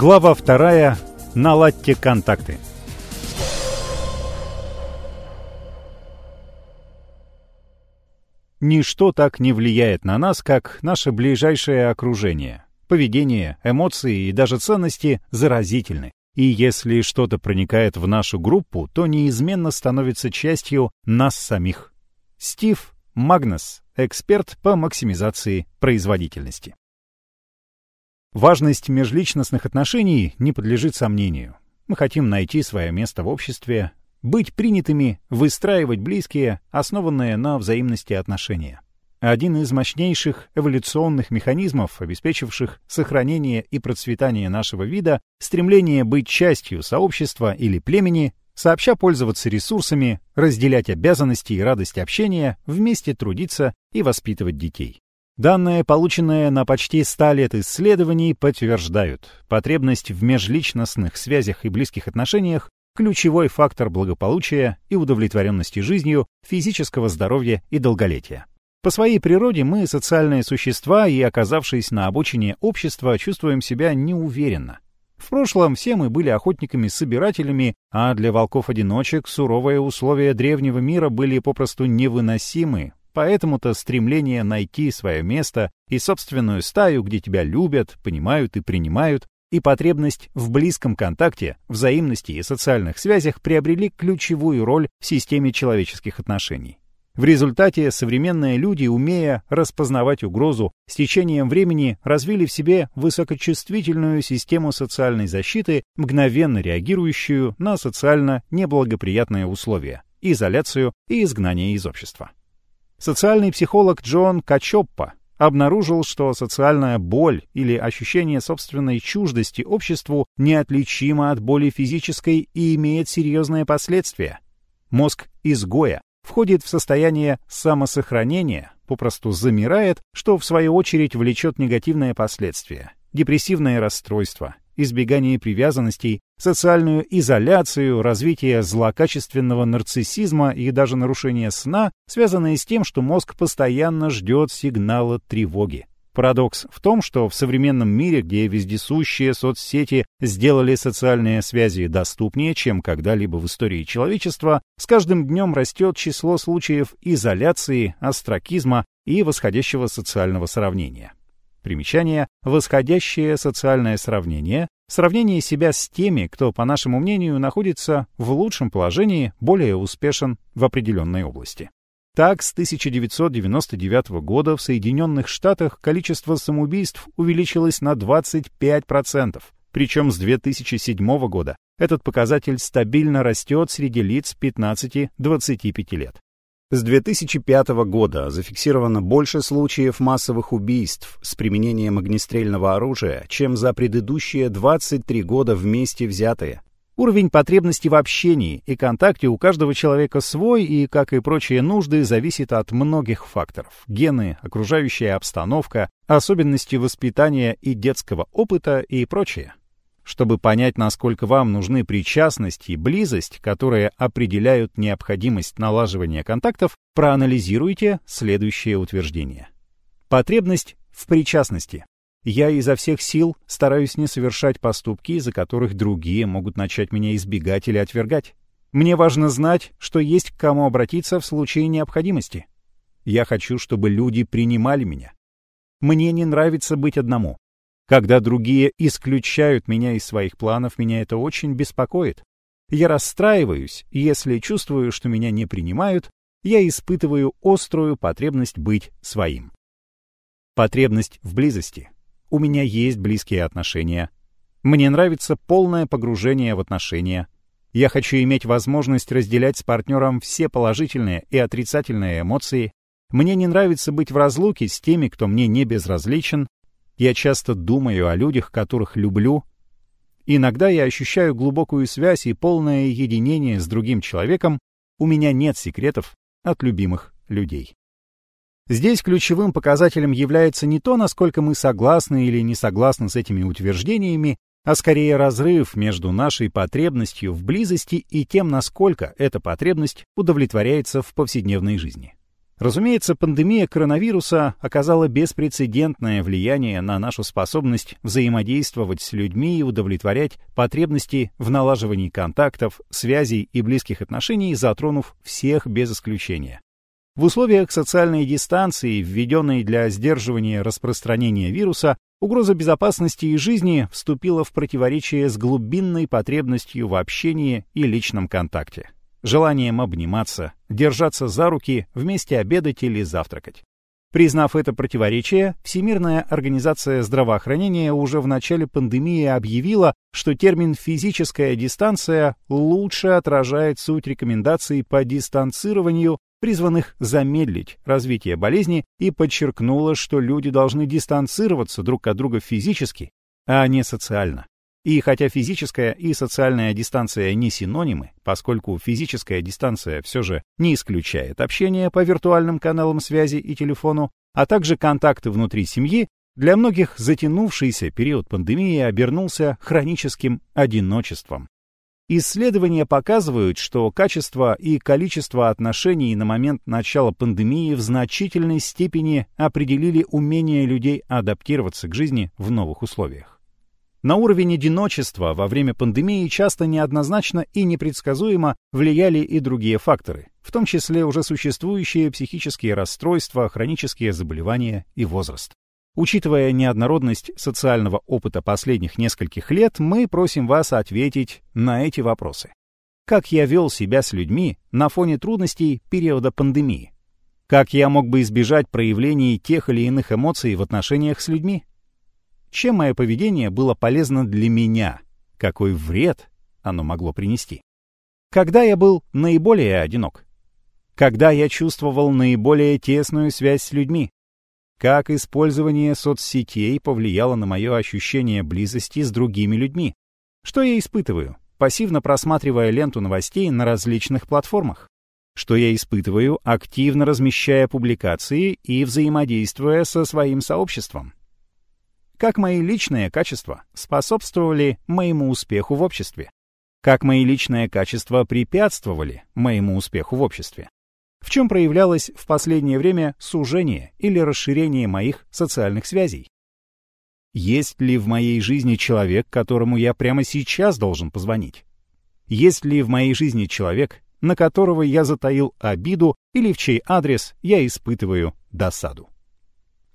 Глава вторая. Наладьте контакты. Ничто так не влияет на нас, как наше ближайшее окружение. Поведение, эмоции и даже ценности заразительны. И если что-то проникает в нашу группу, то неизменно становится частью нас самих. Стив Магнус, эксперт по максимизации производительности. Важность межличностных отношений не подлежит сомнению. Мы хотим найти свое место в обществе, быть принятыми, выстраивать близкие, основанные на взаимности отношения. Один из мощнейших эволюционных механизмов, обеспечивших сохранение и процветание нашего вида, стремление быть частью сообщества или племени, сообща пользоваться ресурсами, разделять обязанности и радость общения, вместе трудиться и воспитывать детей. Данные, полученные на почти 100 лет исследований, подтверждают, потребность в межличностных связях и близких отношениях – ключевой фактор благополучия и удовлетворенности жизнью, физического здоровья и долголетия. По своей природе мы социальные существа и, оказавшись на обочине общества, чувствуем себя неуверенно. В прошлом все мы были охотниками-собирателями, а для волков-одиночек суровые условия древнего мира были попросту невыносимы, Поэтому-то стремление найти свое место и собственную стаю, где тебя любят, понимают и принимают, и потребность в близком контакте, взаимности и социальных связях приобрели ключевую роль в системе человеческих отношений. В результате современные люди, умея распознавать угрозу, с течением времени развили в себе высокочувствительную систему социальной защиты, мгновенно реагирующую на социально неблагоприятные условия, изоляцию и изгнание из общества. Социальный психолог Джон Качоппа обнаружил, что социальная боль или ощущение собственной чуждости обществу неотличимо от боли физической и имеет серьезные последствия. Мозг изгоя входит в состояние самосохранения, попросту замирает, что в свою очередь влечет негативные последствия, депрессивное расстройство, избегание привязанностей, социальную изоляцию, развитие злокачественного нарциссизма и даже нарушение сна, связанные с тем, что мозг постоянно ждет сигнала тревоги. Парадокс в том, что в современном мире, где вездесущие соцсети сделали социальные связи доступнее, чем когда-либо в истории человечества, с каждым днем растет число случаев изоляции, астракизма и восходящего социального сравнения. Примечание. Восходящее социальное сравнение. Сравнение себя с теми, кто, по нашему мнению, находится в лучшем положении, более успешен в определенной области. Так, с 1999 года в Соединенных Штатах количество самоубийств увеличилось на 25%, причем с 2007 года этот показатель стабильно растет среди лиц 15-25 лет. С 2005 года зафиксировано больше случаев массовых убийств с применением огнестрельного оружия, чем за предыдущие 23 года вместе взятые. Уровень потребности в общении и контакте у каждого человека свой и, как и прочие нужды, зависит от многих факторов. Гены, окружающая обстановка, особенности воспитания и детского опыта и прочее. Чтобы понять, насколько вам нужны причастность и близость, которые определяют необходимость налаживания контактов, проанализируйте следующее утверждение. Потребность в причастности. Я изо всех сил стараюсь не совершать поступки, из-за которых другие могут начать меня избегать или отвергать. Мне важно знать, что есть к кому обратиться в случае необходимости. Я хочу, чтобы люди принимали меня. Мне не нравится быть одному. Когда другие исключают меня из своих планов, меня это очень беспокоит. Я расстраиваюсь, если чувствую, что меня не принимают, я испытываю острую потребность быть своим. Потребность в близости. У меня есть близкие отношения. Мне нравится полное погружение в отношения. Я хочу иметь возможность разделять с партнером все положительные и отрицательные эмоции. Мне не нравится быть в разлуке с теми, кто мне не безразличен, я часто думаю о людях, которых люблю. Иногда я ощущаю глубокую связь и полное единение с другим человеком. У меня нет секретов от любимых людей. Здесь ключевым показателем является не то, насколько мы согласны или не согласны с этими утверждениями, а скорее разрыв между нашей потребностью в близости и тем, насколько эта потребность удовлетворяется в повседневной жизни. Разумеется, пандемия коронавируса оказала беспрецедентное влияние на нашу способность взаимодействовать с людьми и удовлетворять потребности в налаживании контактов, связей и близких отношений, затронув всех без исключения. В условиях социальной дистанции, введенной для сдерживания распространения вируса, угроза безопасности и жизни вступила в противоречие с глубинной потребностью в общении и личном контакте желанием обниматься, держаться за руки, вместе обедать или завтракать. Признав это противоречие, Всемирная организация здравоохранения уже в начале пандемии объявила, что термин «физическая дистанция» лучше отражает суть рекомендаций по дистанцированию, призванных замедлить развитие болезни, и подчеркнула, что люди должны дистанцироваться друг от друга физически, а не социально. И хотя физическая и социальная дистанция не синонимы, поскольку физическая дистанция все же не исключает общение по виртуальным каналам связи и телефону, а также контакты внутри семьи, для многих затянувшийся период пандемии обернулся хроническим одиночеством. Исследования показывают, что качество и количество отношений на момент начала пандемии в значительной степени определили умение людей адаптироваться к жизни в новых условиях. На уровень одиночества во время пандемии часто неоднозначно и непредсказуемо влияли и другие факторы, в том числе уже существующие психические расстройства, хронические заболевания и возраст. Учитывая неоднородность социального опыта последних нескольких лет, мы просим вас ответить на эти вопросы. Как я вел себя с людьми на фоне трудностей периода пандемии? Как я мог бы избежать проявлений тех или иных эмоций в отношениях с людьми? Чем мое поведение было полезно для меня, какой вред оно могло принести. Когда я был наиболее одинок? Когда я чувствовал наиболее тесную связь с людьми? Как использование соцсетей повлияло на мое ощущение близости с другими людьми? Что я испытываю, пассивно просматривая ленту новостей на различных платформах? Что я испытываю, активно размещая публикации и взаимодействуя со своим сообществом? Как мои личные качества способствовали моему успеху в обществе, как мои личные качества препятствовали моему успеху в обществе, в чем проявлялось в последнее время сужение или расширение моих социальных связей. Есть ли в моей жизни человек, которому я прямо сейчас должен позвонить? Есть ли в моей жизни человек, на которого я затаил обиду или в чей адрес я испытываю досаду?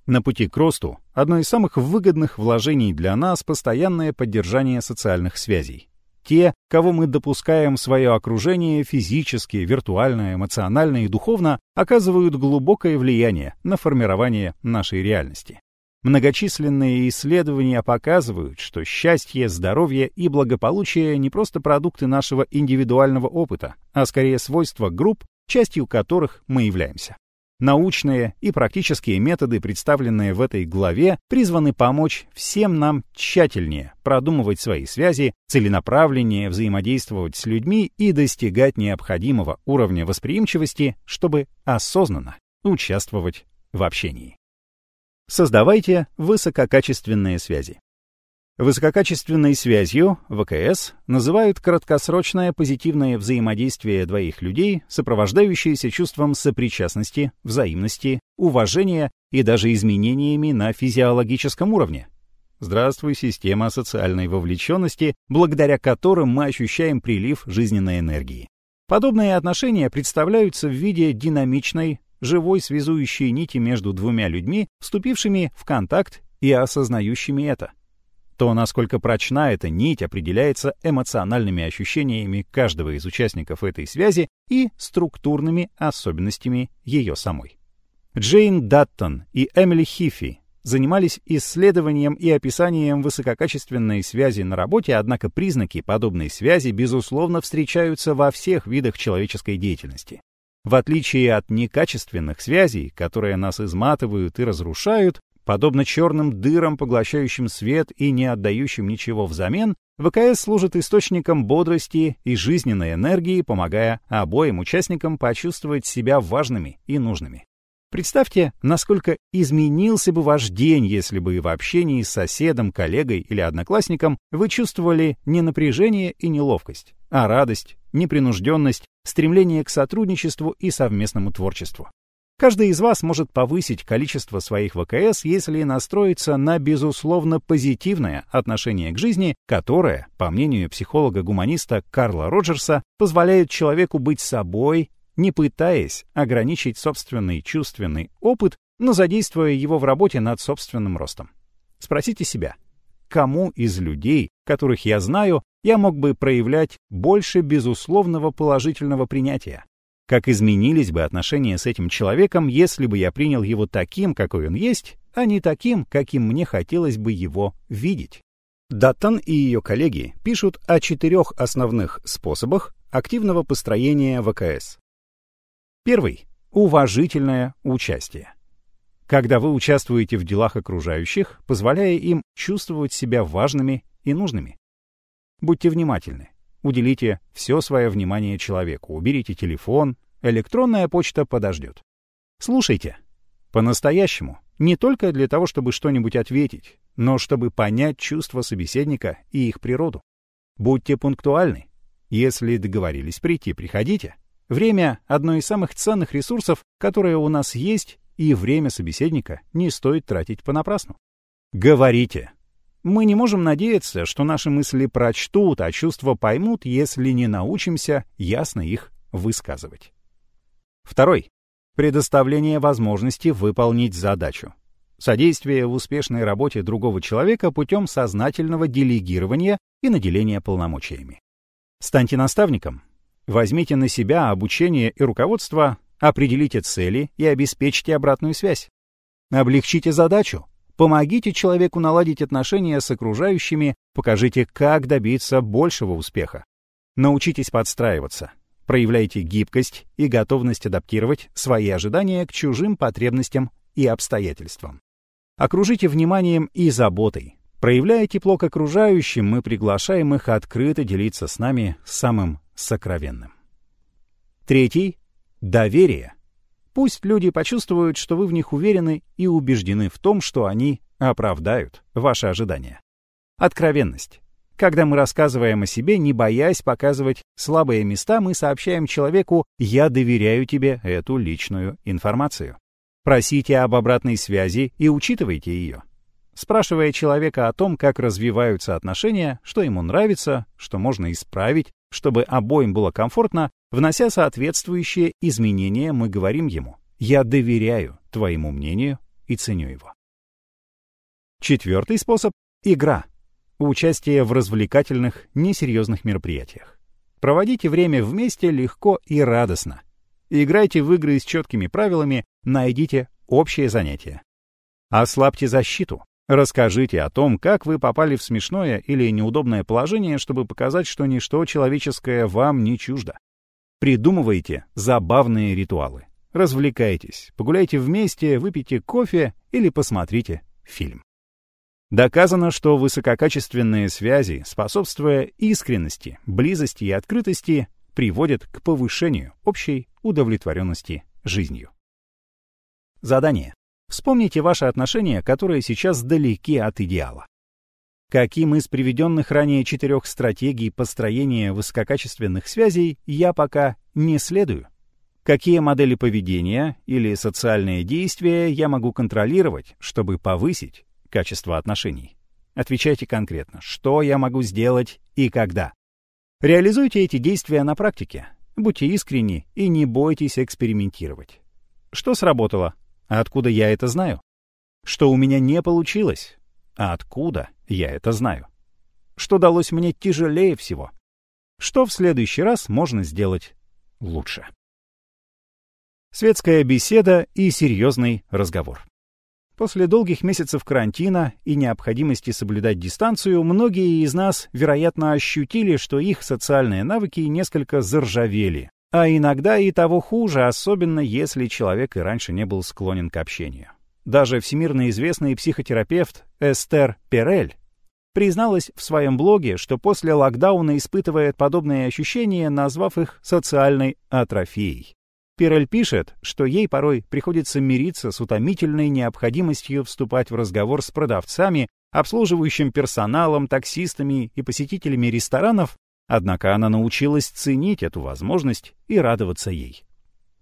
На пути к росту одно из самых выгодных вложений для нас — постоянное поддержание социальных связей. Те, кого мы допускаем в свое окружение физически, виртуально, эмоционально и духовно, оказывают глубокое влияние на формирование нашей реальности. Многочисленные исследования показывают, что счастье, здоровье и благополучие не просто продукты нашего индивидуального опыта, а скорее свойства групп, частью которых мы являемся. Научные и практические методы, представленные в этой главе, призваны помочь всем нам тщательнее продумывать свои связи, целенаправленнее взаимодействовать с людьми и достигать необходимого уровня восприимчивости, чтобы осознанно участвовать в общении. Создавайте высококачественные связи. Высококачественной связью, ВКС, называют краткосрочное позитивное взаимодействие двоих людей, сопровождающееся чувством сопричастности, взаимности, уважения и даже изменениями на физиологическом уровне. Здравствуй, система социальной вовлеченности, благодаря которым мы ощущаем прилив жизненной энергии. Подобные отношения представляются в виде динамичной, живой связующей нити между двумя людьми, вступившими в контакт и осознающими это. То, насколько прочна эта нить, определяется эмоциональными ощущениями каждого из участников этой связи и структурными особенностями ее самой. Джейн Даттон и Эмили Хиффи занимались исследованием и описанием высококачественной связи на работе, однако признаки подобной связи, безусловно, встречаются во всех видах человеческой деятельности. В отличие от некачественных связей, которые нас изматывают и разрушают, Подобно черным дырам, поглощающим свет и не отдающим ничего взамен, ВКС служит источником бодрости и жизненной энергии, помогая обоим участникам почувствовать себя важными и нужными. Представьте, насколько изменился бы ваш день, если бы в общении с соседом, коллегой или одноклассником вы чувствовали не напряжение и неловкость, а радость, непринужденность, стремление к сотрудничеству и совместному творчеству. Каждый из вас может повысить количество своих ВКС, если настроиться на безусловно позитивное отношение к жизни, которое, по мнению психолога-гуманиста Карла Роджерса, позволяет человеку быть собой, не пытаясь ограничить собственный чувственный опыт, но задействуя его в работе над собственным ростом. Спросите себя, кому из людей, которых я знаю, я мог бы проявлять больше безусловного положительного принятия? Как изменились бы отношения с этим человеком, если бы я принял его таким, какой он есть, а не таким, каким мне хотелось бы его видеть? Даттон и ее коллеги пишут о четырех основных способах активного построения ВКС. Первый — уважительное участие. Когда вы участвуете в делах окружающих, позволяя им чувствовать себя важными и нужными. Будьте внимательны. Уделите все свое внимание человеку. Уберите телефон, электронная почта подождет. Слушайте. По-настоящему. Не только для того, чтобы что-нибудь ответить, но чтобы понять чувства собеседника и их природу. Будьте пунктуальны. Если договорились прийти, приходите. Время — одно из самых ценных ресурсов, которые у нас есть, и время собеседника не стоит тратить понапрасну. Говорите. Мы не можем надеяться, что наши мысли прочтут, а чувства поймут, если не научимся ясно их высказывать. Второй. Предоставление возможности выполнить задачу. Содействие в успешной работе другого человека путем сознательного делегирования и наделения полномочиями. Станьте наставником, Возьмите на себя обучение и руководство, определите цели и обеспечьте обратную связь. Облегчите задачу, помогите человеку наладить отношения с окружающими, покажите, как добиться большего успеха. Научитесь подстраиваться, проявляйте гибкость и готовность адаптировать свои ожидания к чужим потребностям и обстоятельствам. Окружите вниманием и заботой. Проявляя тепло к окружающим, мы приглашаем их открыто делиться с нами самым сокровенным. Третий — доверие. Пусть люди почувствуют, что вы в них уверены и убеждены в том, что они оправдают ваши ожидания. Откровенность. Когда мы рассказываем о себе, не боясь показывать слабые места, мы сообщаем человеку «я доверяю тебе эту личную информацию». Просите об обратной связи и учитывайте ее. Спрашивая человека о том, как развиваются отношения, что ему нравится, что можно исправить, чтобы обоим было комфортно, внося соответствующие изменения, мы говорим ему «Я доверяю твоему мнению и ценю его». Четвертый способ — игра. Участие в развлекательных, несерьезных мероприятиях. Проводите время вместе легко и радостно. Играйте в игры с четкими правилами, найдите общее занятие. Ослабьте защиту. Расскажите о том, как вы попали в смешное или неудобное положение, чтобы показать, что ничто человеческое вам не чуждо. Придумывайте забавные ритуалы. Развлекайтесь, погуляйте вместе, выпейте кофе или посмотрите фильм. Доказано, что высококачественные связи, способствуя искренности, близости и открытости, приводят к повышению общей удовлетворенности жизнью. Задание. Вспомните ваши отношения, которые сейчас далеки от идеала. Каким из приведенных ранее четырех стратегий построения высококачественных связей я пока не следую? Какие модели поведения или социальные действия я могу контролировать, чтобы повысить качество отношений? Отвечайте конкретно, что я могу сделать и когда. Реализуйте эти действия на практике. Будьте искренни и не бойтесь экспериментировать. Что сработало, а откуда я это знаю? Что у меня не получилось? А откуда я это знаю? Что далось мне тяжелее всего? Что в следующий раз можно сделать лучше? Светская беседа и серьезный разговор. После долгих месяцев карантина и необходимости соблюдать дистанцию, многие из нас, вероятно, ощутили, что их социальные навыки несколько заржавели, а иногда и того хуже, особенно если человек и раньше не был склонен к общению. Даже всемирно известный психотерапевт Эстер Перель призналась в своем блоге, что после локдауна испытывает подобные ощущения, назвав их социальной атрофией. Перель пишет, что ей порой приходится мириться с утомительной необходимостью вступать в разговор с продавцами, обслуживающим персоналом, таксистами и посетителями ресторанов, Однако она научилась ценить эту возможность и радоваться ей.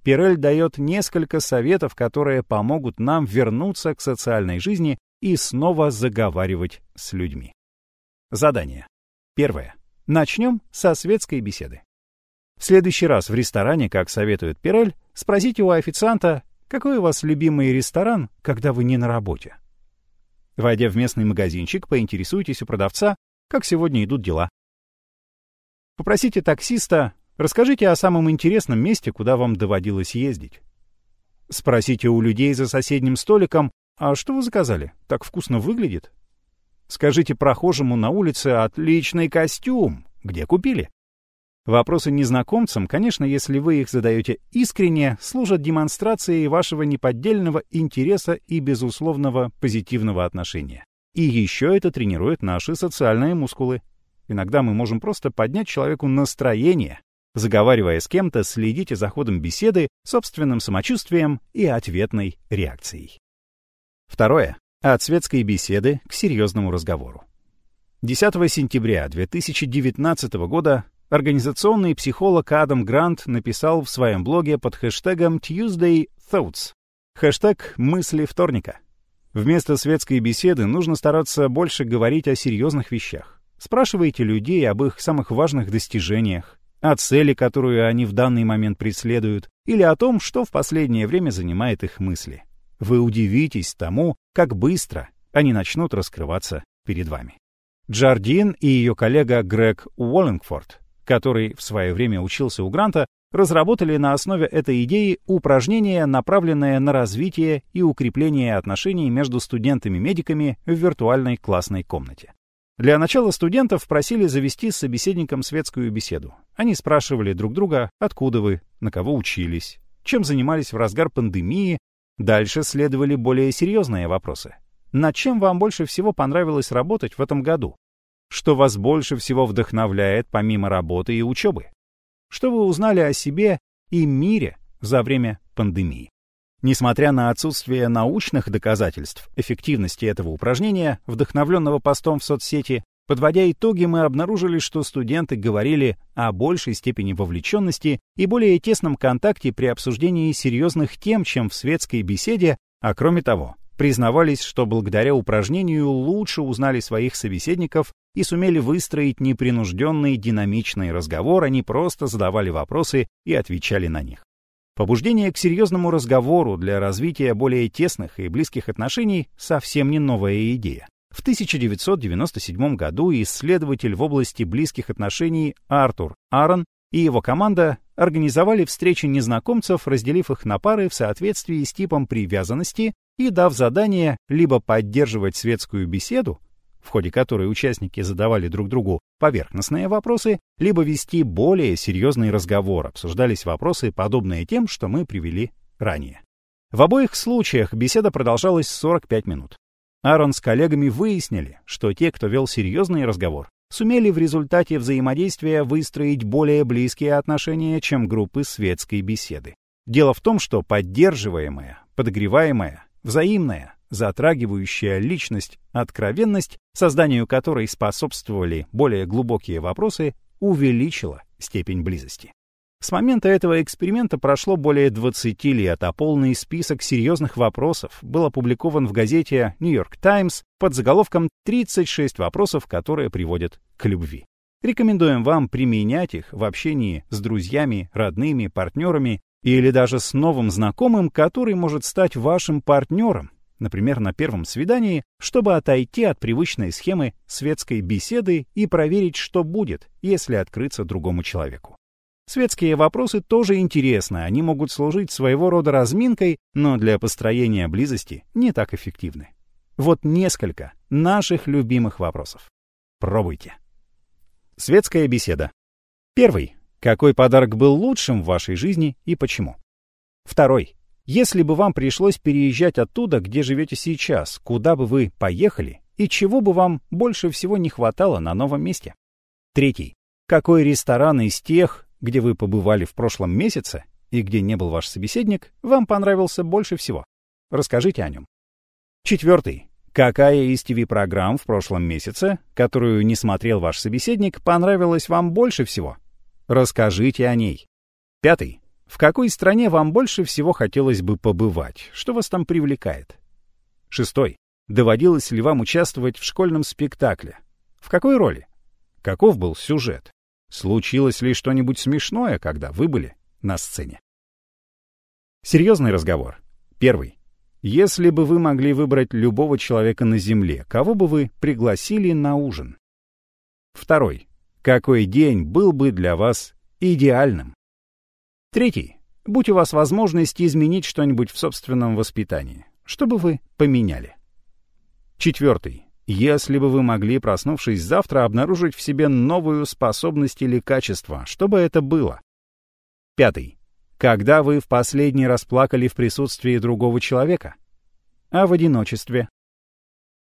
Пирель дает несколько советов, которые помогут нам вернуться к социальной жизни и снова заговаривать с людьми. Задание. Первое. Начнем со светской беседы. В следующий раз в ресторане, как советует Пирель, спросите у официанта, какой у вас любимый ресторан, когда вы не на работе. Войдя в местный магазинчик, поинтересуйтесь у продавца, как сегодня идут дела. Попросите таксиста, расскажите о самом интересном месте, куда вам доводилось ездить. Спросите у людей за соседним столиком, а что вы заказали? Так вкусно выглядит. Скажите прохожему на улице «отличный костюм». Где купили? Вопросы незнакомцам, конечно, если вы их задаете искренне, служат демонстрацией вашего неподдельного интереса и безусловного позитивного отношения. И еще это тренирует наши социальные мускулы. Иногда мы можем просто поднять человеку настроение, заговаривая с кем-то, следите за ходом беседы, собственным самочувствием и ответной реакцией. Второе. От светской беседы к серьезному разговору. 10 сентября 2019 года Организационный психолог Адам Грант написал в своем блоге под хэштегом Tuesday Thoughts. Хэштег «Мысли вторника». Вместо светской беседы нужно стараться больше говорить о серьезных вещах. Спрашивайте людей об их самых важных достижениях, о цели, которую они в данный момент преследуют, или о том, что в последнее время занимает их мысли. Вы удивитесь тому, как быстро они начнут раскрываться перед вами. Джардин и ее коллега Грег Уоллингфорд который в свое время учился у Гранта, разработали на основе этой идеи упражнения, направленные на развитие и укрепление отношений между студентами-медиками в виртуальной классной комнате. Для начала студентов просили завести с собеседником светскую беседу. Они спрашивали друг друга, откуда вы, на кого учились, чем занимались в разгар пандемии. Дальше следовали более серьезные вопросы. Над чем вам больше всего понравилось работать в этом году? Что вас больше всего вдохновляет помимо работы и учебы? Что вы узнали о себе и мире за время пандемии? Несмотря на отсутствие научных доказательств эффективности этого упражнения, вдохновленного постом в соцсети, подводя итоги, мы обнаружили, что студенты говорили о большей степени вовлеченности и более тесном контакте при обсуждении серьезных тем, чем в светской беседе, а кроме того, признавались, что благодаря упражнению лучше узнали своих собеседников и сумели выстроить непринужденный динамичный разговор, а не просто задавали вопросы и отвечали на них. Побуждение к серьезному разговору для развития более тесных и близких отношений совсем не новая идея. В 1997 году исследователь в области близких отношений Артур Аарон и его команда организовали встречи незнакомцев, разделив их на пары в соответствии с типом привязанности и дав задание либо поддерживать светскую беседу, в ходе которой участники задавали друг другу поверхностные вопросы, либо вести более серьезный разговор, обсуждались вопросы, подобные тем, что мы привели ранее. В обоих случаях беседа продолжалась 45 минут. Аарон с коллегами выяснили, что те, кто вел серьезный разговор, сумели в результате взаимодействия выстроить более близкие отношения, чем группы светской беседы. Дело в том, что поддерживаемая, подогреваемая, взаимная, затрагивающая личность откровенность, созданию которой способствовали более глубокие вопросы, увеличила степень близости. С момента этого эксперимента прошло более 20 лет, а полный список серьезных вопросов был опубликован в газете New York Times под заголовком «36 вопросов, которые приводят к любви». Рекомендуем вам применять их в общении с друзьями, родными, партнерами или даже с новым знакомым, который может стать вашим партнером, например, на первом свидании, чтобы отойти от привычной схемы светской беседы и проверить, что будет, если открыться другому человеку. Светские вопросы тоже интересны, они могут служить своего рода разминкой, но для построения близости не так эффективны. Вот несколько наших любимых вопросов. Пробуйте. Светская беседа. Первый. Какой подарок был лучшим в вашей жизни и почему? Второй. Если бы вам пришлось переезжать оттуда, где живете сейчас, куда бы вы поехали и чего бы вам больше всего не хватало на новом месте? Третий. Какой ресторан из тех, где вы побывали в прошлом месяце и где не был ваш собеседник, вам понравился больше всего? Расскажите о нем. Четвертый. Какая из ТВ-программ в прошлом месяце, которую не смотрел ваш собеседник, понравилась вам больше всего? Расскажите о ней. Пятый. В какой стране вам больше всего хотелось бы побывать? Что вас там привлекает? Шестой. Доводилось ли вам участвовать в школьном спектакле? В какой роли? Каков был сюжет? Случилось ли что-нибудь смешное, когда вы были на сцене? Серьезный разговор. Первый. Если бы вы могли выбрать любого человека на Земле, кого бы вы пригласили на ужин? Второй. Какой день был бы для вас идеальным? Третий. Будь у вас возможность изменить что-нибудь в собственном воспитании, что бы вы поменяли? Четвертый. Если бы вы могли, проснувшись завтра, обнаружить в себе новую способность или качество, что бы это было? Пятый. Когда вы в последний раз плакали в присутствии другого человека? А в одиночестве?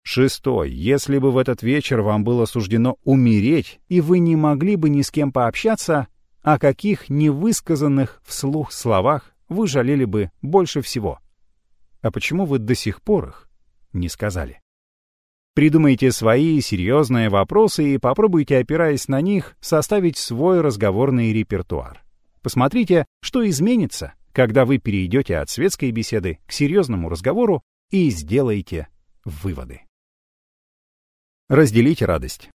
Шестой. Если бы в этот вечер вам было суждено умереть, и вы не могли бы ни с кем пообщаться, о каких невысказанных вслух словах вы жалели бы больше всего? А почему вы до сих пор их не сказали? Придумайте свои серьезные вопросы и попробуйте, опираясь на них, составить свой разговорный репертуар. Посмотрите, что изменится, когда вы перейдете от светской беседы к серьезному разговору и сделайте выводы. Разделите радость.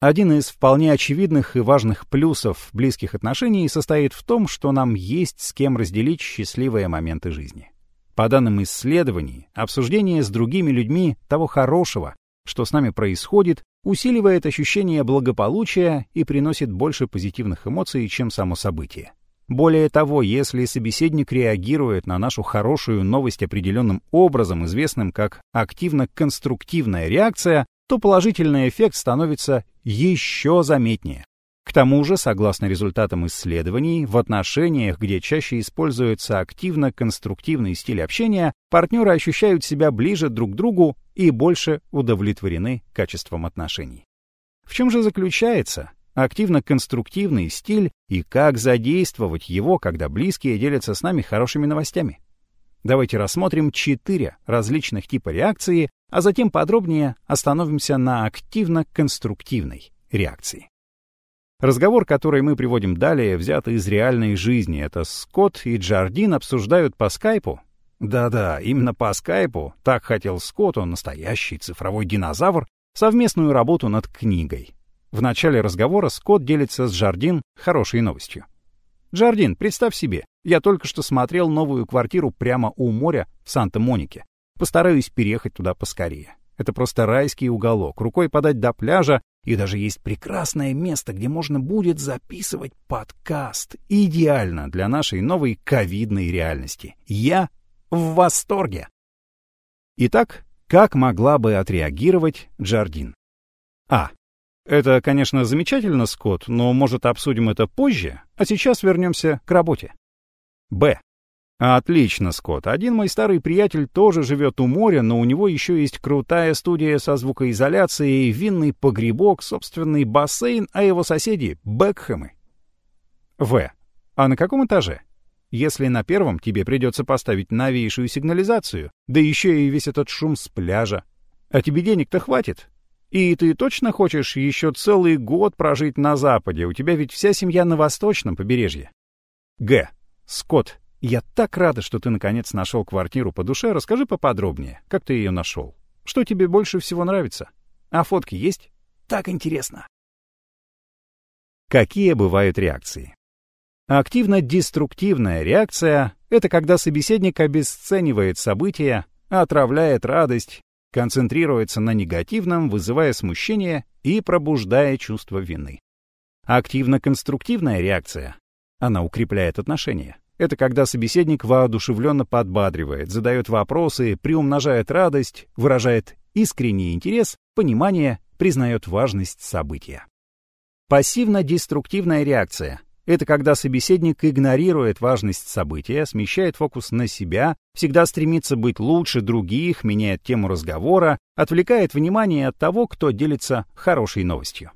Один из вполне очевидных и важных плюсов близких отношений состоит в том, что нам есть с кем разделить счастливые моменты жизни. По данным исследований, обсуждение с другими людьми того хорошего, что с нами происходит, усиливает ощущение благополучия и приносит больше позитивных эмоций, чем само событие. Более того, если собеседник реагирует на нашу хорошую новость определенным образом, известным как активно-конструктивная реакция, то положительный эффект становится еще заметнее. К тому же, согласно результатам исследований, в отношениях, где чаще используется активно-конструктивный стиль общения, партнеры ощущают себя ближе друг к другу и больше удовлетворены качеством отношений. В чем же заключается активно-конструктивный стиль и как задействовать его, когда близкие делятся с нами хорошими новостями? Давайте рассмотрим четыре различных типа реакции, а затем подробнее остановимся на активно-конструктивной реакции. Разговор, который мы приводим далее, взят из реальной жизни. Это Скотт и Джардин обсуждают по скайпу. Да-да, именно по скайпу, так хотел Скотт, он настоящий цифровой динозавр, совместную работу над книгой. В начале разговора Скотт делится с Джардин хорошей новостью. «Джардин, представь себе, я только что смотрел новую квартиру прямо у моря в Санта-Монике. Постараюсь переехать туда поскорее. Это просто райский уголок, рукой подать до пляжа, и даже есть прекрасное место, где можно будет записывать подкаст. Идеально для нашей новой ковидной реальности. Я в восторге. Итак, как могла бы отреагировать Джардин? А. Это, конечно, замечательно, Скотт, но, может, обсудим это позже, а сейчас вернемся к работе. Б. Отлично, Скотт. Один мой старый приятель тоже живет у моря, но у него еще есть крутая студия со звукоизоляцией, винный погребок, собственный бассейн, а его соседи — Бекхэмы. В. А на каком этаже? Если на первом, тебе придется поставить новейшую сигнализацию, да еще и весь этот шум с пляжа. А тебе денег-то хватит? И ты точно хочешь еще целый год прожить на Западе? У тебя ведь вся семья на восточном побережье. Г. Скотт, я так рада, что ты наконец нашел квартиру по душе. Расскажи поподробнее, как ты ее нашел. Что тебе больше всего нравится? А фотки есть? Так интересно. Какие бывают реакции? Активно-деструктивная реакция — это когда собеседник обесценивает события, отравляет радость, концентрируется на негативном, вызывая смущение и пробуждая чувство вины. Активно-конструктивная реакция — она укрепляет отношения, это когда собеседник воодушевленно подбадривает, задает вопросы, приумножает радость, выражает искренний интерес, понимание, признает важность события. Пассивно-деструктивная реакция — это когда собеседник игнорирует важность события, смещает фокус на себя, всегда стремится быть лучше других, меняет тему разговора, отвлекает внимание от того, кто делится хорошей новостью.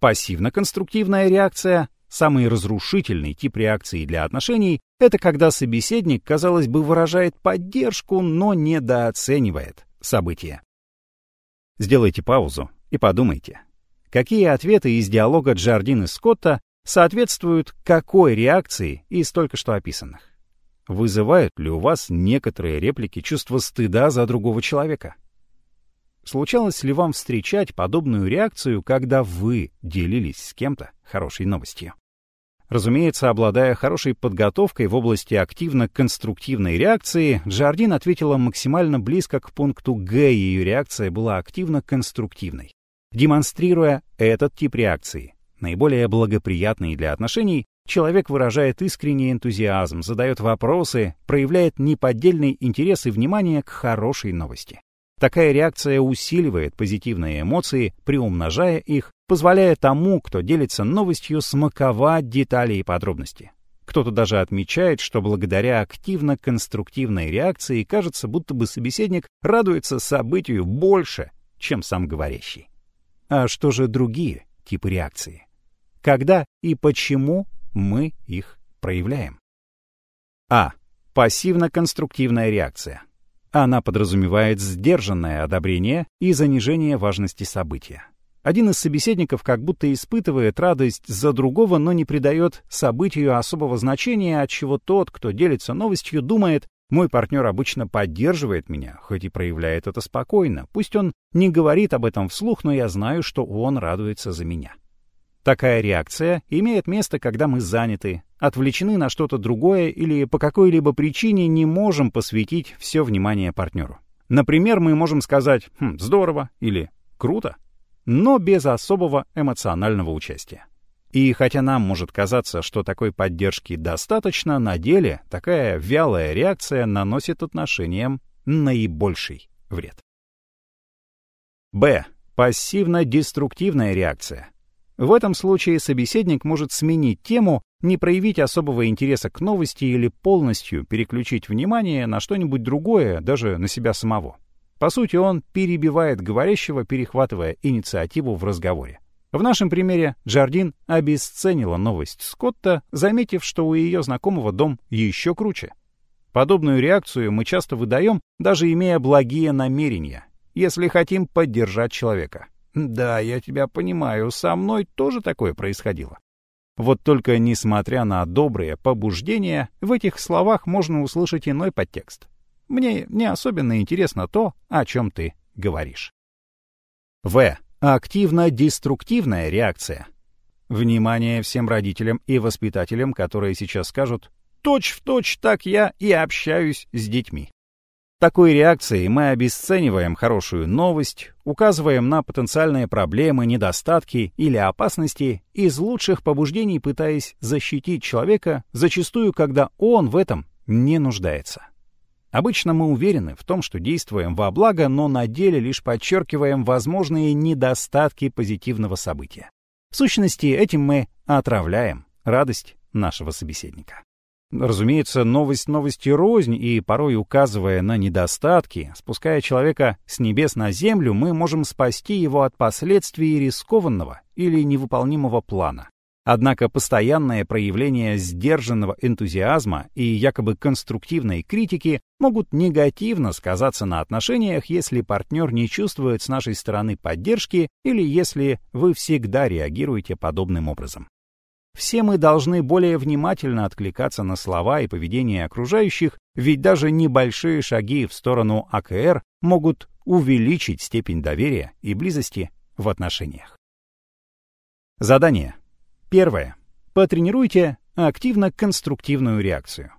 Пассивно-конструктивная реакция Самый разрушительный тип реакции для отношений — это когда собеседник, казалось бы, выражает поддержку, но недооценивает события. Сделайте паузу и подумайте, какие ответы из диалога Джардин и Скотта соответствуют какой реакции из только что описанных? Вызывают ли у вас некоторые реплики чувство стыда за другого человека? Случалось ли вам встречать подобную реакцию, когда вы делились с кем-то хорошей новостью? Разумеется, обладая хорошей подготовкой в области активно-конструктивной реакции, Джардин ответила максимально близко к пункту Г, ее реакция была активно-конструктивной. Демонстрируя этот тип реакции, наиболее благоприятный для отношений, человек выражает искренний энтузиазм, задает вопросы, проявляет неподдельный интерес и внимание к хорошей новости. Такая реакция усиливает позитивные эмоции, приумножая их, позволяя тому, кто делится новостью, смаковать детали и подробности. Кто-то даже отмечает, что благодаря активно-конструктивной реакции кажется, будто бы собеседник радуется событию больше, чем сам говорящий. А что же другие типы реакции? Когда и почему мы их проявляем? А. Пассивно-конструктивная реакция. Она подразумевает сдержанное одобрение и занижение важности события. Один из собеседников как будто испытывает радость за другого, но не придает событию особого значения, от чего тот, кто делится новостью, думает, мой партнер обычно поддерживает меня, хоть и проявляет это спокойно. Пусть он не говорит об этом вслух, но я знаю, что он радуется за меня. Такая реакция имеет место, когда мы заняты, отвлечены на что-то другое или по какой-либо причине не можем посвятить все внимание партнеру. Например, мы можем сказать «Хм, «здорово» или «круто», но без особого эмоционального участия. И хотя нам может казаться, что такой поддержки достаточно, на деле такая вялая реакция наносит отношениям наибольший вред. Б. Пассивно-деструктивная реакция. В этом случае собеседник может сменить тему, не проявить особого интереса к новости или полностью переключить внимание на что-нибудь другое, даже на себя самого. По сути, он перебивает говорящего, перехватывая инициативу в разговоре. В нашем примере Джардин обесценила новость Скотта, заметив, что у ее знакомого дом еще круче. Подобную реакцию мы часто выдаем, даже имея благие намерения, если хотим поддержать человека. Да, я тебя понимаю, со мной тоже такое происходило. Вот только несмотря на добрые побуждения, в этих словах можно услышать иной подтекст. Мне не особенно интересно то, о чем ты говоришь. В. Активно-деструктивная реакция. Внимание всем родителям и воспитателям, которые сейчас скажут «точь в точь так я и общаюсь с детьми». Такой реакцией мы обесцениваем хорошую новость, указываем на потенциальные проблемы, недостатки или опасности, из лучших побуждений пытаясь защитить человека, зачастую, когда он в этом не нуждается. Обычно мы уверены в том, что действуем во благо, но на деле лишь подчеркиваем возможные недостатки позитивного события. В сущности, этим мы отравляем радость нашего собеседника. Разумеется, новость новости рознь, и порой указывая на недостатки, спуская человека с небес на землю, мы можем спасти его от последствий рискованного или невыполнимого плана. Однако постоянное проявление сдержанного энтузиазма и якобы конструктивной критики могут негативно сказаться на отношениях, если партнер не чувствует с нашей стороны поддержки или если вы всегда реагируете подобным образом. Все мы должны более внимательно откликаться на слова и поведение окружающих, ведь даже небольшие шаги в сторону АКР могут увеличить степень доверия и близости в отношениях. Задание. Первое. Потренируйте активно-конструктивную реакцию.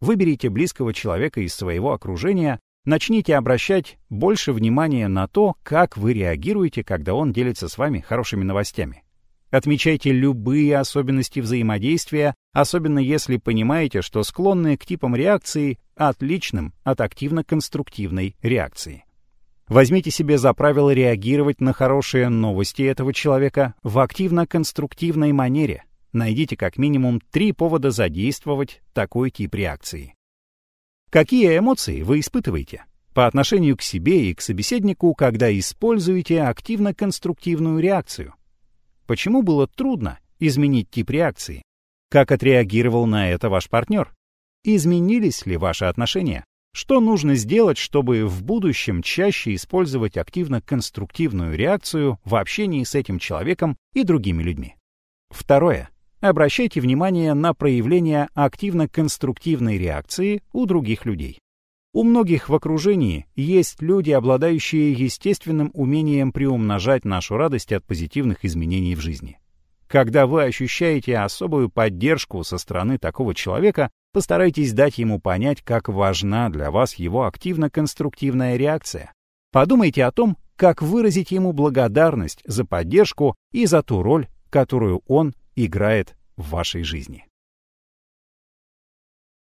Выберите близкого человека из своего окружения, начните обращать больше внимания на то, как вы реагируете, когда он делится с вами хорошими новостями. Отмечайте любые особенности взаимодействия, особенно если понимаете, что склонны к типам реакции отличным от активно-конструктивной реакции. Возьмите себе за правило реагировать на хорошие новости этого человека в активно-конструктивной манере. Найдите как минимум три повода задействовать такой тип реакции. Какие эмоции вы испытываете по отношению к себе и к собеседнику, когда используете активно-конструктивную реакцию? Почему было трудно изменить тип реакции? Как отреагировал на это ваш партнер? Изменились ли ваши отношения? Что нужно сделать, чтобы в будущем чаще использовать активно-конструктивную реакцию в общении с этим человеком и другими людьми? Второе. обращайте внимание на проявление активно-конструктивной реакции у других людей. У многих в окружении есть люди, обладающие естественным умением приумножать нашу радость от позитивных изменений в жизни. Когда вы ощущаете особую поддержку со стороны такого человека, постарайтесь дать ему понять, как важна для вас его активно-конструктивная реакция. Подумайте о том, как выразить ему благодарность за поддержку и за ту роль, которую он играет в вашей жизни.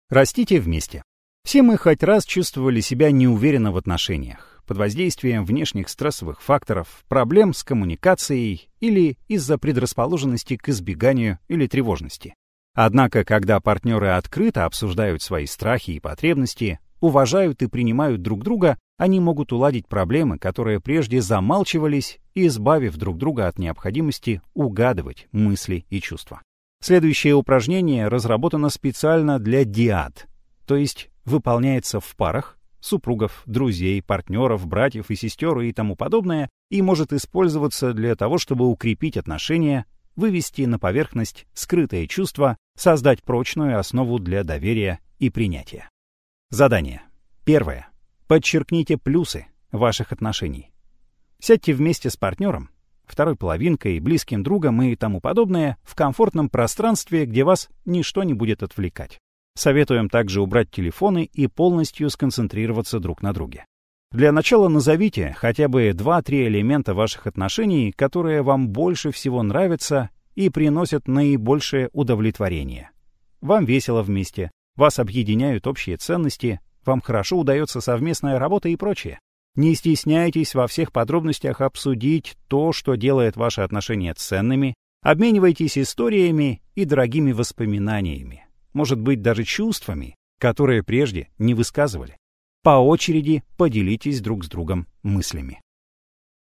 Растите вместе. Все мы хоть раз чувствовали себя неуверенно в отношениях, под воздействием внешних стрессовых факторов, проблем с коммуникацией или из-за предрасположенности к избеганию или тревожности. Однако, когда партнеры открыто обсуждают свои страхи и потребности, уважают и принимают друг друга, они могут уладить проблемы, которые прежде замалчивались, избавив друг друга от необходимости угадывать мысли и чувства. Следующее упражнение разработано специально для диад, то есть выполняется в парах, супругов, друзей, партнеров, братьев и сестер и тому подобное, и может использоваться для того, чтобы укрепить отношения, вывести на поверхность скрытые чувства, создать прочную основу для доверия и принятия. Задание. Первое. Подчеркните плюсы ваших отношений. Сядьте вместе с партнером, второй половинкой, близким другом и тому подобное в комфортном пространстве, где вас ничто не будет отвлекать. Советуем также убрать телефоны и полностью сконцентрироваться друг на друге. Для начала назовите хотя бы 2-3 элемента ваших отношений, которые вам больше всего нравятся и приносят наибольшее удовлетворение. Вам весело вместе, вас объединяют общие ценности, вам хорошо удается совместная работа и прочее. Не стесняйтесь во всех подробностях обсудить то, что делает ваши отношения ценными, обменивайтесь историями и дорогими воспоминаниями может быть даже чувствами, которые прежде не высказывали. По очереди поделитесь друг с другом мыслями.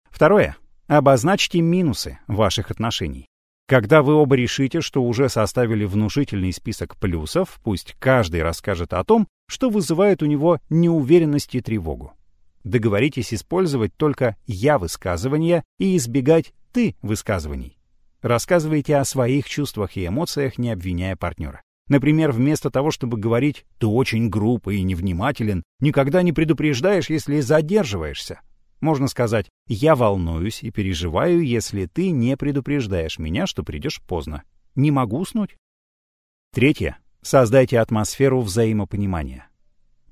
Второе. Обозначьте минусы ваших отношений. Когда вы оба решите, что уже составили внушительный список плюсов, пусть каждый расскажет о том, что вызывает у него неуверенность и тревогу. Договоритесь использовать только «я» высказывания и избегать «ты» высказываний. Рассказывайте о своих чувствах и эмоциях, не обвиняя партнера. Например, вместо того, чтобы говорить «ты очень груб и невнимателен», никогда не предупреждаешь, если задерживаешься. Можно сказать «я волнуюсь и переживаю, если ты не предупреждаешь меня, что придешь поздно. Не могу уснуть». Третье. Создайте атмосферу взаимопонимания.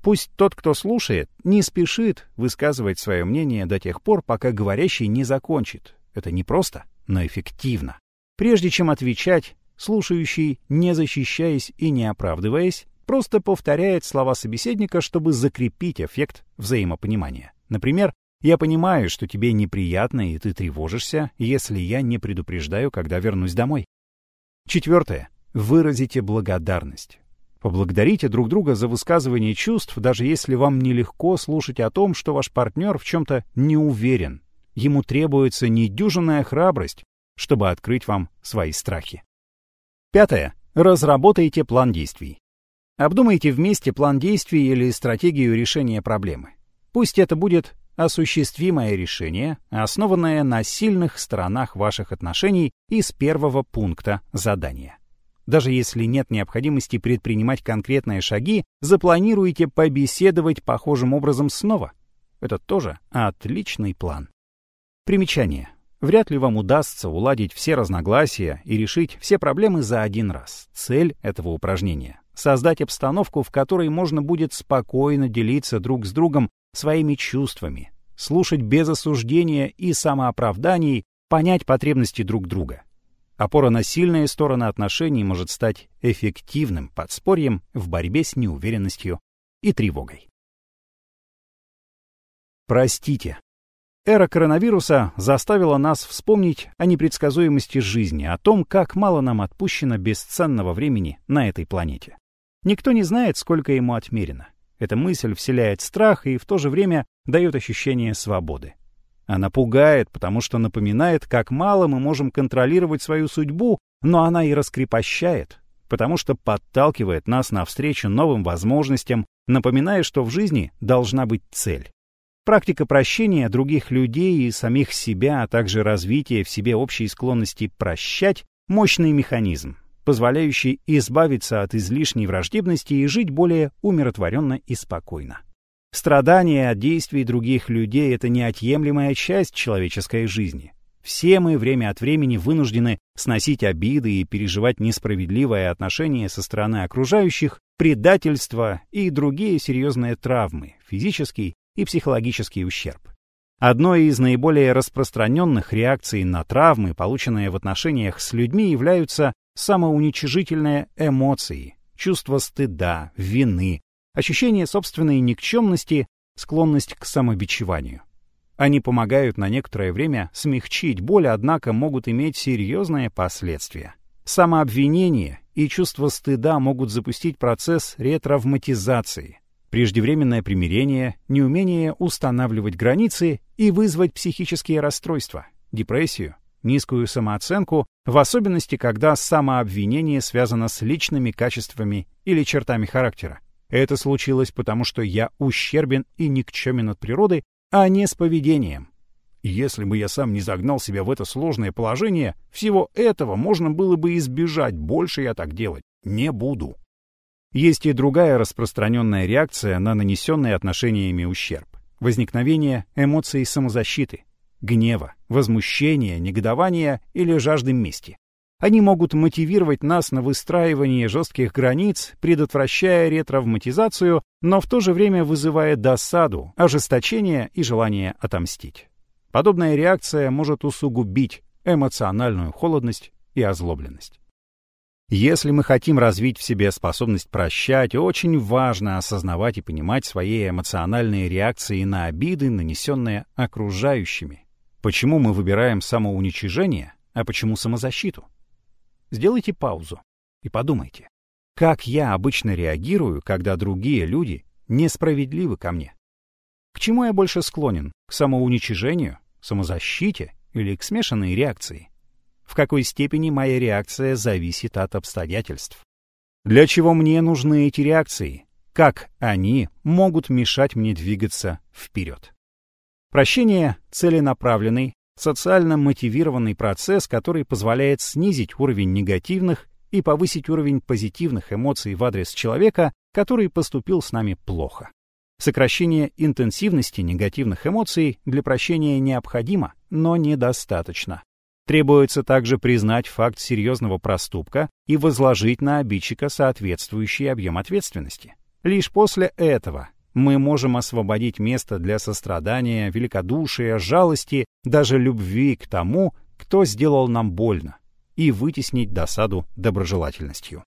Пусть тот, кто слушает, не спешит высказывать свое мнение до тех пор, пока говорящий не закончит. Это не просто, но эффективно. Прежде чем отвечать, Слушающий, не защищаясь и не оправдываясь, просто повторяет слова собеседника, чтобы закрепить эффект взаимопонимания. Например, «Я понимаю, что тебе неприятно и ты тревожишься, если я не предупреждаю, когда вернусь домой». Четвертое. Выразите благодарность. Поблагодарите друг друга за высказывание чувств, даже если вам нелегко слушать о том, что ваш партнер в чем-то не уверен. Ему требуется недюжинная храбрость, чтобы открыть вам свои страхи. Пятое. Разработайте план действий. Обдумайте вместе план действий или стратегию решения проблемы. Пусть это будет осуществимое решение, основанное на сильных сторонах ваших отношений из первого пункта задания. Даже если нет необходимости предпринимать конкретные шаги, запланируйте побеседовать похожим образом снова. Это тоже отличный план. Примечание. Вряд ли вам удастся уладить все разногласия и решить все проблемы за один раз. Цель этого упражнения — создать обстановку, в которой можно будет спокойно делиться друг с другом своими чувствами, слушать без осуждения и самооправданий, понять потребности друг друга. Опора на сильные стороны отношений может стать эффективным подспорьем в борьбе с неуверенностью и тревогой. Простите. Эра коронавируса заставила нас вспомнить о непредсказуемости жизни, о том, как мало нам отпущено бесценного времени на этой планете. Никто не знает, сколько ему отмерено. Эта мысль вселяет страх и в то же время дает ощущение свободы. Она пугает, потому что напоминает, как мало мы можем контролировать свою судьбу, но она и раскрепощает, потому что подталкивает нас навстречу новым возможностям, напоминая, что в жизни должна быть цель. Практика прощения других людей и самих себя, а также развитие в себе общей склонности прощать – мощный механизм. позволяющий избавиться от излишней враждебности и жить более умиротворенно и спокойно. Страдания от действий других людей — это неотъемлемая часть человеческой жизни. Все мы время от времени вынуждены сносить обиды и переживать несправедливое отношение со стороны окружающих, предательство и другие серьезные травмы, физический и психологический ущерб. Одной из наиболее распространенных реакций на травмы, полученные в отношениях с людьми, являются самоуничижительные эмоции, чувство стыда, вины, ощущение собственной никчемности, склонность к самобичеванию. Они помогают на некоторое время смягчить боль, однако могут иметь серьезные последствия. Самообвинение и чувство стыда могут запустить процесс ретравматизации, преждевременное примирение, неумение устанавливать границы и вызвать психические расстройства, депрессию, низкую самооценку, в особенности, когда самообвинение связано с личными качествами или чертами характера. Это случилось потому, что я ущербен и никчемен от природы, а не с поведением. Если бы я сам не загнал себя в это сложное положение, всего этого можно было бы избежать, больше я так делать не буду. Есть и другая распространенная реакция на нанесенный отношениями ущерб. Возникновение эмоций самозащиты, гнева, возмущения, негодования или жажды мести. Они могут мотивировать нас на выстраивание жестких границ, предотвращая ретравматизацию, но в то же время вызывая досаду, ожесточение и желание отомстить. Подобная реакция может усугубить эмоциональную холодность и озлобленность. Если мы хотим развить в себе способность прощать, очень важно осознавать и понимать свои эмоциональные реакции на обиды, нанесенные окружающими. Почему мы выбираем самоуничижение, а почему самозащиту? Сделайте паузу и подумайте, как я обычно реагирую, когда другие люди несправедливы ко мне? К чему я больше склонен? К самоуничижению, самозащите или к смешанной реакции? В какой степени моя реакция зависит от обстоятельств? Для чего мне нужны эти реакции? Как они могут мешать мне двигаться вперед? Прощение — целенаправленный, социально мотивированный процесс, который позволяет снизить уровень негативных и повысить уровень позитивных эмоций в адрес человека, который поступил с нами плохо. Сокращение интенсивности негативных эмоций для прощения необходимо, но недостаточно. Требуется также признать факт серьезного проступка и возложить на обидчика соответствующий объем ответственности. Лишь после этого мы можем освободить место для сострадания, великодушия, жалости, даже любви к тому, кто сделал нам больно, и вытеснить досаду доброжелательностью.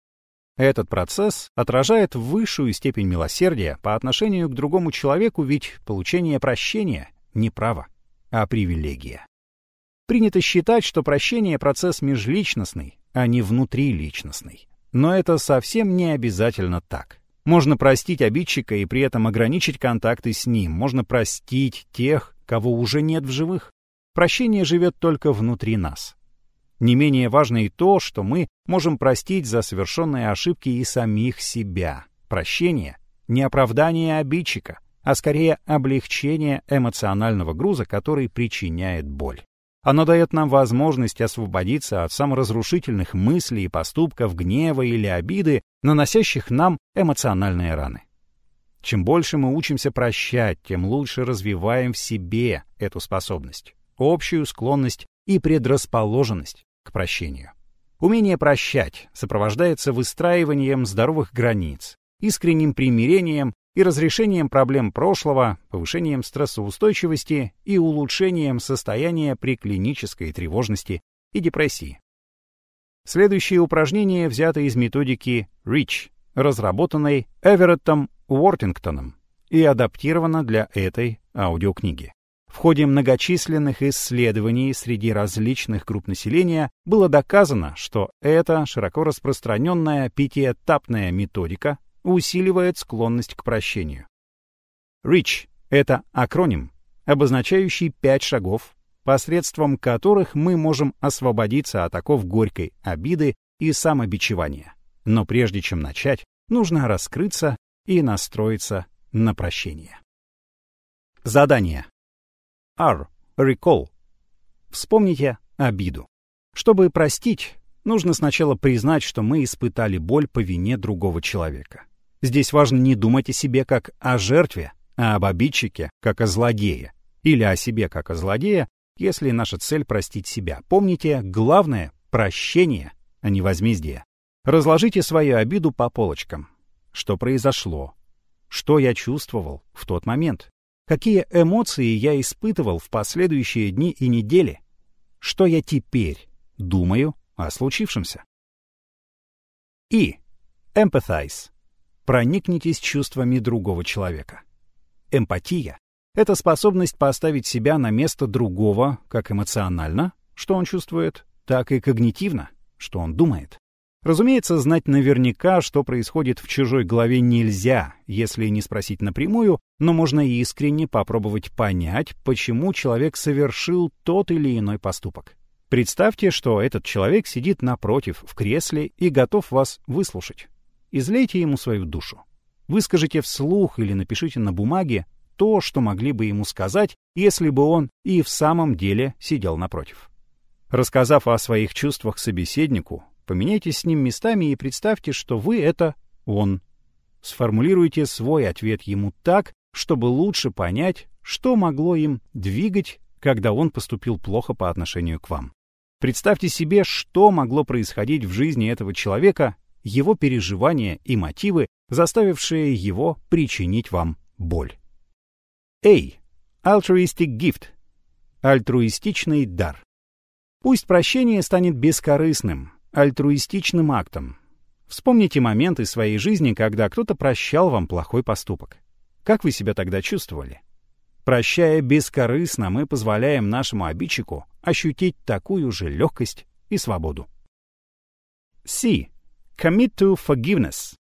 Этот процесс отражает высшую степень милосердия по отношению к другому человеку, ведь получение прощения не право, а привилегия. Принято считать, что прощение — процесс межличностный, а не внутриличностный. Но это совсем не обязательно так. Можно простить обидчика и при этом ограничить контакты с ним. Можно простить тех, кого уже нет в живых. Прощение живет только внутри нас. Не менее важно и то, что мы можем простить за совершенные ошибки и самих себя. Прощение — не оправдание обидчика, а скорее облегчение эмоционального груза, который причиняет боль. Оно дает нам возможность освободиться от саморазрушительных мыслей и поступков, гнева или обиды, наносящих нам эмоциональные раны. Чем больше мы учимся прощать, тем лучше развиваем в себе эту способность, общую склонность и предрасположенность к прощению. Умение прощать сопровождается выстраиванием здоровых границ, искренним примирением и разрешением проблем прошлого, повышением стрессоустойчивости и улучшением состояния при клинической тревожности и депрессии. Следующее упражнение взято из методики REACH, разработанной Эвереттом Уортингтоном и адаптировано для этой аудиокниги. В ходе многочисленных исследований среди различных групп населения было доказано, что эта широко распространенная пятиэтапная методика усиливает склонность к прощению. REACH — это акроним, обозначающий пять шагов, посредством которых мы можем освободиться от оков горькой обиды и самобичевания. Но прежде чем начать, нужно раскрыться и настроиться на прощение. Задание. R. Recall. Вспомните обиду. Чтобы простить, Нужно сначала признать, что мы испытали боль по вине другого человека. Здесь важно не думать о себе как о жертве, а об обидчике как о злодее. Или о себе как о злодее, если наша цель простить себя. Помните, главное — прощение, а не возмездие. Разложите свою обиду по полочкам. Что произошло? Что я чувствовал в тот момент? Какие эмоции я испытывал в последующие дни и недели? Что я теперь думаю о случившемся? И. Empathize. Проникнитесь чувствами другого человека. Эмпатия — это способность поставить себя на место другого как эмоционально, что он чувствует, так и когнитивно, что он думает. Разумеется, знать наверняка, что происходит в чужой голове нельзя, если не спросить напрямую, но можно искренне попробовать понять, почему человек совершил тот или иной поступок. Представьте, что этот человек сидит напротив в кресле и готов вас выслушать. Излейте ему свою душу. Выскажите вслух или напишите на бумаге то, что могли бы ему сказать, если бы он и в самом деле сидел напротив. Рассказав о своих чувствах собеседнику, Поменяйтесь с ним местами и представьте, что вы — это он. Сформулируйте свой ответ ему так, чтобы лучше понять, что могло им двигать, когда он поступил плохо по отношению к вам. Представьте себе, что могло происходить в жизни этого человека, его переживания и мотивы, заставившие его причинить вам боль. A. Altruistic gift. Альтруистичный дар. Пусть прощение станет бескорыстным, альтруистичным актом. Вспомните моменты своей жизни, когда кто-то прощал вам плохой поступок. Как вы себя тогда чувствовали? Прощая бескорыстно, мы позволяем нашему обидчику ощутить такую же легкость и свободу. C. Commit to forgiveness.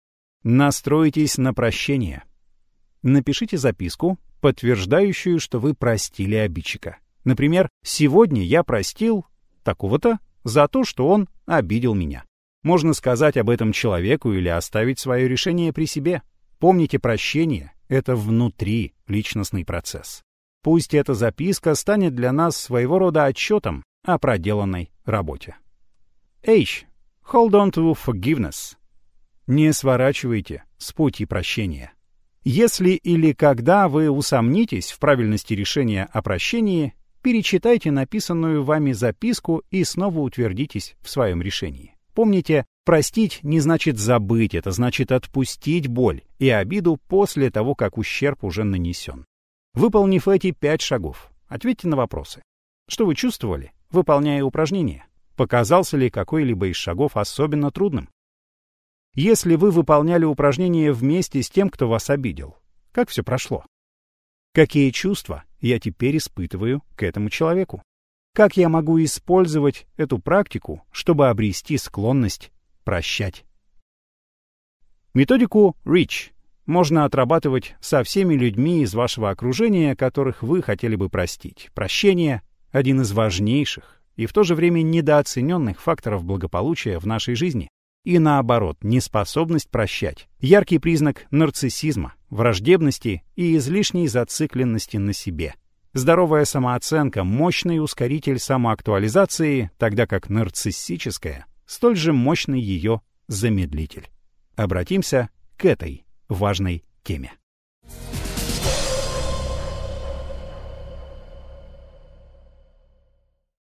Настройтесь на прощение. Напишите записку, подтверждающую, что вы простили обидчика. Например, «Сегодня я простил такого-то за то, что он обидел меня. Можно сказать об этом человеку или оставить свое решение при себе. Помните, прощение — это внутри личностный процесс. Пусть эта записка станет для нас своего рода отчетом о проделанной работе. H. Hold on to forgiveness. Не сворачивайте с пути прощения. Если или когда вы усомнитесь в правильности решения о прощении, перечитайте написанную вами записку и снова утвердитесь в своем решении. Помните, простить не значит забыть, это значит отпустить боль и обиду после того, как ущерб уже нанесен. Выполнив эти пять шагов, ответьте на вопросы. Что вы чувствовали, выполняя упражнение? Показался ли какой-либо из шагов особенно трудным? Если вы выполняли упражнение вместе с тем, кто вас обидел, как все прошло? Какие чувства я теперь испытываю к этому человеку? Как я могу использовать эту практику, чтобы обрести склонность прощать? Методику REACH можно отрабатывать со всеми людьми из вашего окружения, которых вы хотели бы простить. Прощение — один из важнейших и в то же время недооцененных факторов благополучия в нашей жизни. И наоборот, неспособность прощать — яркий признак нарциссизма, враждебности и излишней зацикленности на себе. Здоровая самооценка — мощный ускоритель самоактуализации, тогда как нарциссическая — столь же мощный ее замедлитель. Обратимся к этой важной теме.